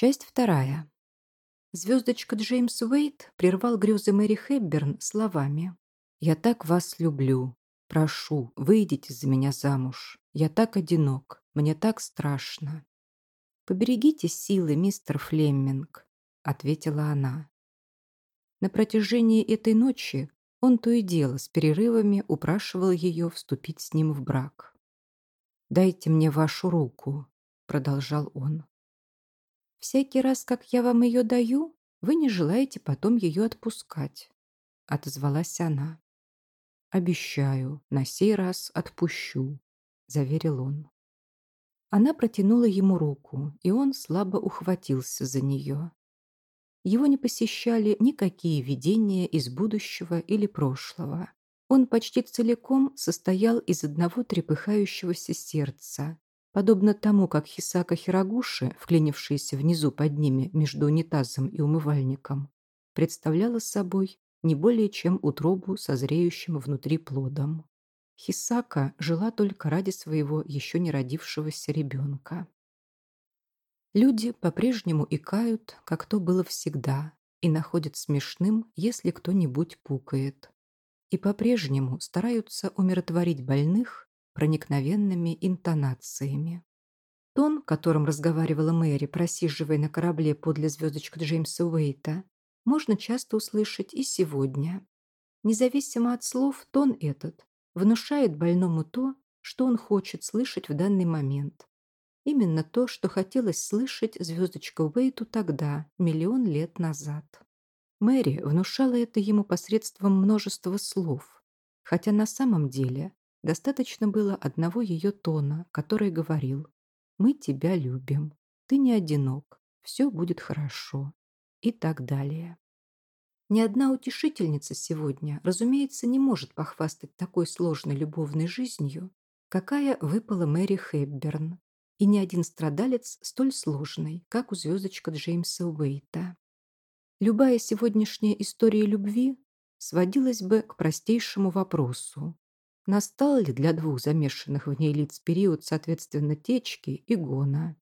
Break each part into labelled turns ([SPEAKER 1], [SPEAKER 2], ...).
[SPEAKER 1] Часть вторая. Звездочка Джеймс Уэйт прервал грезы Мэри Хэбберн словами. «Я так вас люблю. Прошу, выйдите за меня замуж. Я так одинок. Мне так страшно». «Поберегите силы, мистер Флемминг», — ответила она. На протяжении этой ночи он то и дело с перерывами упрашивал ее вступить с ним в брак. «Дайте мне вашу руку», — продолжал он. «Всякий раз, как я вам ее даю, вы не желаете потом ее отпускать», — отозвалась она. «Обещаю, на сей раз отпущу», — заверил он. Она протянула ему руку, и он слабо ухватился за нее. Его не посещали никакие видения из будущего или прошлого. Он почти целиком состоял из одного трепыхающегося сердца, подобно тому, как Хисака Хирогуши, вклинившаяся внизу под ними между унитазом и умывальником, представляла собой не более чем утробу созреющим внутри плодом. Хисака жила только ради своего еще не родившегося ребенка. Люди по-прежнему икают, как то было всегда, и находят смешным, если кто-нибудь пукает. И по-прежнему стараются умиротворить больных проникновенными интонациями. Тон, которым разговаривала Мэри, просиживая на корабле подле звездочка Джеймса Уэйта, можно часто услышать и сегодня. Независимо от слов, тон этот внушает больному то, что он хочет слышать в данный момент, Именно то, что хотелось слышать звездочка Уэйту тогда, миллион лет назад. Мэри внушала это ему посредством множества слов, хотя на самом деле достаточно было одного ее тона, который говорил «Мы тебя любим, ты не одинок, все будет хорошо» и так далее. Ни одна утешительница сегодня, разумеется, не может похвастать такой сложной любовной жизнью, какая выпала Мэри Хэбберн, и ни один страдалец столь сложный, как у звездочка Джеймса Уэйта. Любая сегодняшняя история любви сводилась бы к простейшему вопросу. Настал ли для двух замешанных в ней лиц период, соответственно, течки и гона?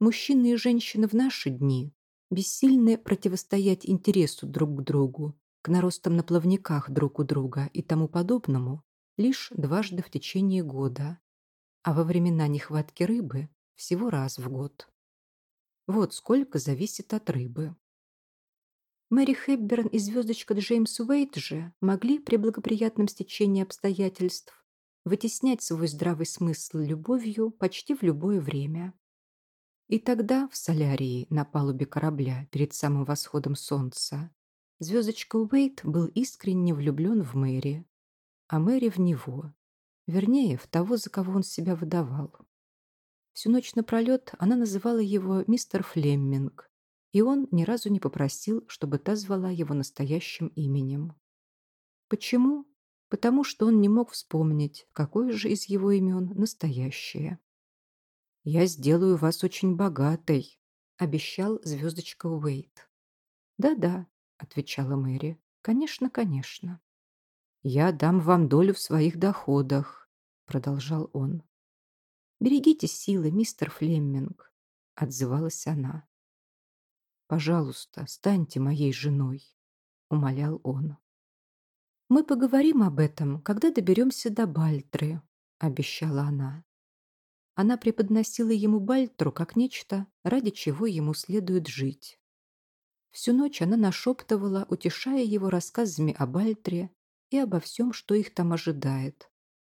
[SPEAKER 1] Мужчины и женщины в наши дни бессильны противостоять интересу друг к другу, к наростам на плавниках друг у друга и тому подобному лишь дважды в течение года, а во времена нехватки рыбы всего раз в год. Вот сколько зависит от рыбы. Мэри Хэбберн и звездочка Джеймс Уэйт же могли при благоприятном стечении обстоятельств вытеснять свой здравый смысл любовью почти в любое время. И тогда в солярии на палубе корабля перед самым восходом солнца звездочка Уэйт был искренне влюблен в Мэри, а Мэри в него, Вернее, в того, за кого он себя выдавал. Всю ночь напролет она называла его мистер Флемминг, и он ни разу не попросил, чтобы та звала его настоящим именем. Почему? Потому что он не мог вспомнить, какое же из его имен настоящее. «Я сделаю вас очень богатой», — обещал звездочка Уэйт. «Да-да», — отвечала Мэри. «Конечно, конечно». «Я дам вам долю в своих доходах», — продолжал он. «Берегите силы, мистер Флемминг», — отзывалась она. «Пожалуйста, станьте моей женой», — умолял он. «Мы поговорим об этом, когда доберемся до Бальтры», — обещала она. Она преподносила ему Бальтру как нечто, ради чего ему следует жить. Всю ночь она нашептывала, утешая его рассказами о Бальтре и обо всем, что их там ожидает.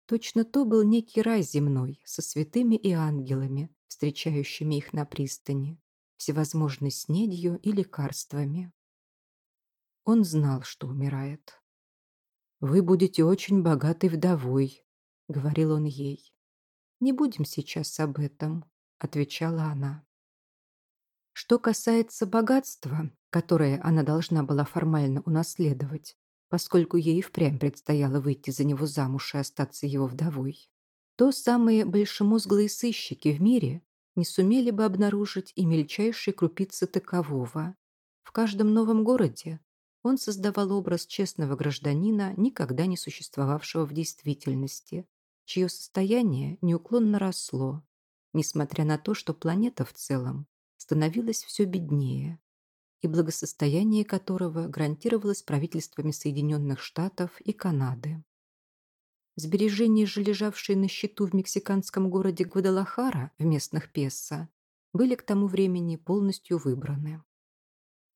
[SPEAKER 1] Точно то был некий рай земной, со святыми и ангелами, встречающими их на пристани, всевозможной снедью и лекарствами. Он знал, что умирает. «Вы будете очень богатой вдовой», — говорил он ей. «Не будем сейчас об этом», — отвечала она. Что касается богатства, которое она должна была формально унаследовать, поскольку ей впрямь предстояло выйти за него замуж и остаться его вдовой, то самые большемозглые сыщики в мире не сумели бы обнаружить и мельчайшие крупицы такового. В каждом новом городе он создавал образ честного гражданина, никогда не существовавшего в действительности, чье состояние неуклонно росло, несмотря на то, что планета в целом становилось все беднее, и благосостояние которого гарантировалось правительствами Соединенных Штатов и Канады. Сбережения же, лежавшие на счету в мексиканском городе Гвадалахара в местных песо, были к тому времени полностью выбраны.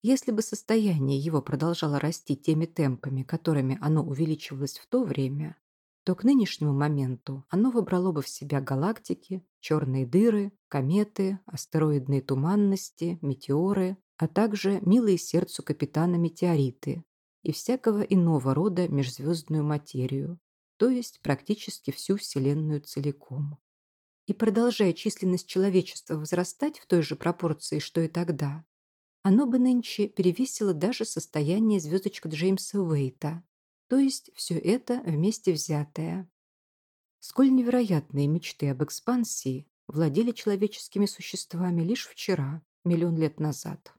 [SPEAKER 1] Если бы состояние его продолжало расти теми темпами, которыми оно увеличивалось в то время, то к нынешнему моменту оно вобрало бы в себя галактики, черные дыры, кометы, астероидные туманности, метеоры, а также милые сердцу капитана метеориты и всякого иного рода межзвездную материю, то есть практически всю Вселенную целиком. И продолжая численность человечества возрастать в той же пропорции, что и тогда, оно бы нынче перевесило даже состояние звездочка Джеймса Уэйта, то есть все это вместе взятое. Сколь невероятные мечты об экспансии владели человеческими существами лишь вчера, миллион лет назад.